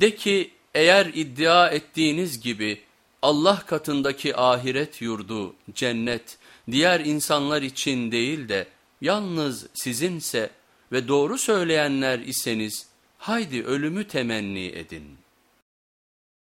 De ki eğer iddia ettiğiniz gibi Allah katındaki ahiret yurdu, cennet diğer insanlar için değil de yalnız sizinse ve doğru söyleyenler iseniz haydi ölümü temenni edin.''